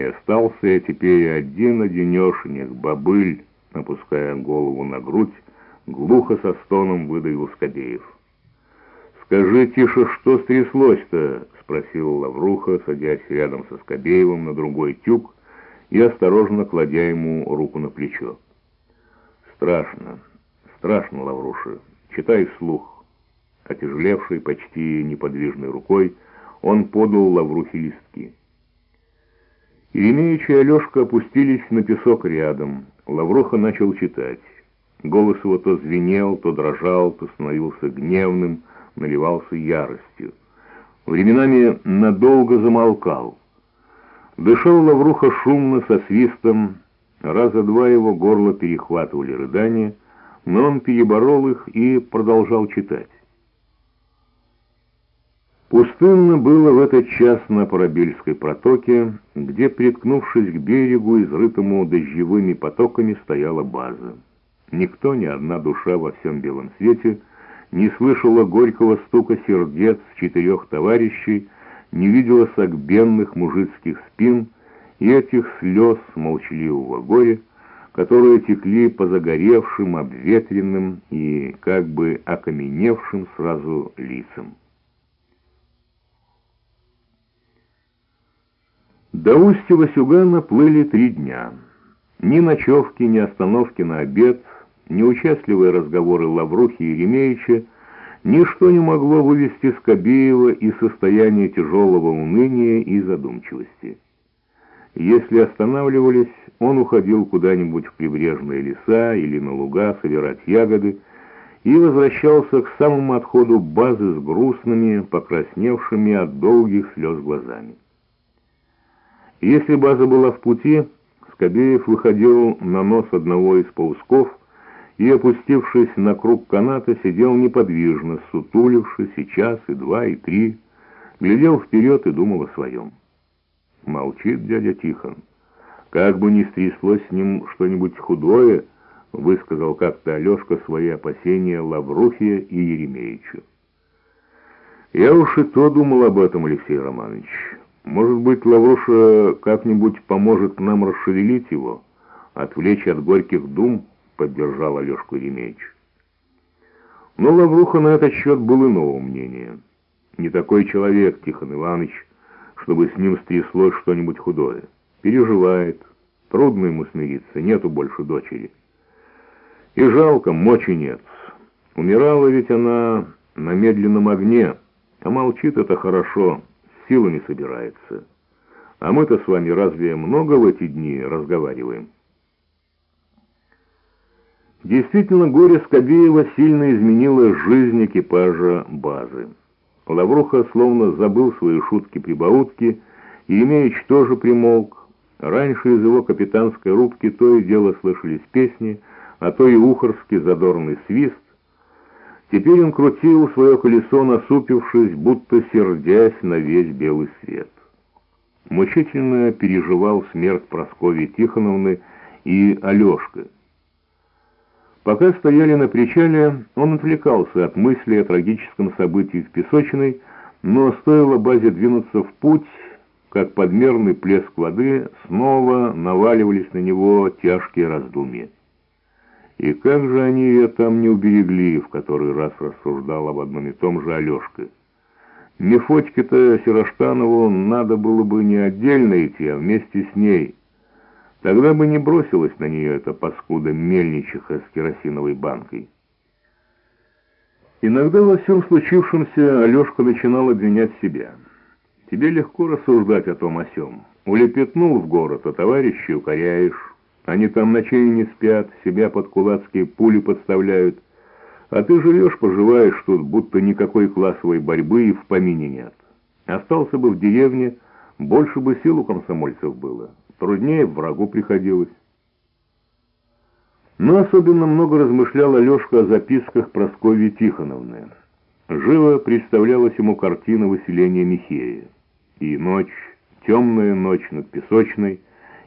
И остался я теперь один-одинешенек, бобыль, опуская голову на грудь, глухо со стоном выдавил Скобеев. «Скажи, Тише, что стряслось-то?» — спросил Лавруха, садясь рядом со Скобеевым на другой тюк и осторожно кладя ему руку на плечо. «Страшно, страшно, Лавруша. Читай вслух». Отяжелевший, почти неподвижной рукой, он подал Лаврухе листки. Еремеич и Алешка опустились на песок рядом. Лавруха начал читать. Голос его то звенел, то дрожал, то становился гневным, наливался яростью. Временами надолго замолкал. Дышал Лавруха шумно, со свистом. Раза два его горло перехватывали рыдания, но он переборол их и продолжал читать. Пустынно было в этот час на Парабельской протоке, где, приткнувшись к берегу, изрытому дождевыми потоками, стояла база. Никто, ни одна душа во всем белом свете не слышала горького стука сердец четырех товарищей, не видела согбенных мужицких спин и этих слез молчаливого горя, которые текли по загоревшим, обветренным и как бы окаменевшим сразу лицам. До устья Васюгана плыли три дня. Ни ночевки, ни остановки на обед — неучастливые разговоры Лаврухи и Еремеевича, ничто не могло вывести Скобеева из состояния тяжелого уныния и задумчивости. Если останавливались, он уходил куда-нибудь в прибрежные леса или на луга собирать ягоды и возвращался к самому отходу базы с грустными, покрасневшими от долгих слез глазами. Если база была в пути, Скобеев выходил на нос одного из паусков и, опустившись на круг каната, сидел неподвижно, сутулившись и час, и два, и три, глядел вперед и думал о своем. Молчит дядя Тихон. Как бы ни стряслось с ним что-нибудь худое, высказал как-то Алешка свои опасения Лаврухе и Еремеевичу. Я уж и то думал об этом, Алексей Романович. Может быть, Лавруша как-нибудь поможет нам расшевелить его, отвлечь от горьких дум, поддержал Алешку Еремеевич. Но Лавруха на этот счет был иного мнения. Не такой человек, Тихон Иванович, чтобы с ним стряслось что-нибудь худое. Переживает, трудно ему смириться, нету больше дочери. И жалко, мочи нет. Умирала ведь она на медленном огне, а молчит это хорошо, силами собирается. А мы-то с вами разве много в эти дни разговариваем? Действительно, горе Скобеева сильно изменило жизнь экипажа базы. Лавруха словно забыл свои шутки-прибаутки, и Емеич тоже примолк. Раньше из его капитанской рубки то и дело слышались песни, а то и ухорский задорный свист. Теперь он крутил свое колесо, насупившись, будто сердясь на весь белый свет. Мучительно переживал смерть Прасковьи Тихоновны и Алешка. Пока стояли на причале, он отвлекался от мысли о трагическом событии в Песочной, но стоило базе двинуться в путь, как подмерный плеск воды снова наваливались на него тяжкие раздумья. И как же они ее там не уберегли, в который раз рассуждал об одном и том же Алешка. Мефодьке-то Сироштанову надо было бы не отдельно идти, а вместе с ней – Тогда бы не бросилась на нее эта паскуда мельничиха с керосиновой банкой. Иногда во всем случившемся Алешка начинал обвинять себя. Тебе легко рассуждать о том о сём. Улепетнул в город, а товарищи укоряешь. Они там ночей не спят, себя под кулацкие пули подставляют. А ты живешь, поживаешь тут, будто никакой классовой борьбы и в помине нет. Остался бы в деревне, больше бы сил у комсомольцев было труднее врагу приходилось. Но особенно много размышлял Алешка о записках Прасковьи Тихоновны. Живо представлялась ему картина выселения Михея. И ночь, темная ночь над Песочной,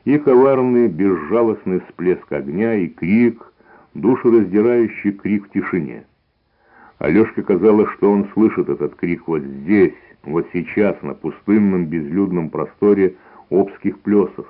и коварный безжалостный всплеск огня, и крик, душераздирающий крик в тишине. Алешке казалось, что он слышит этот крик вот здесь, вот сейчас, на пустынном безлюдном просторе, обских плесов.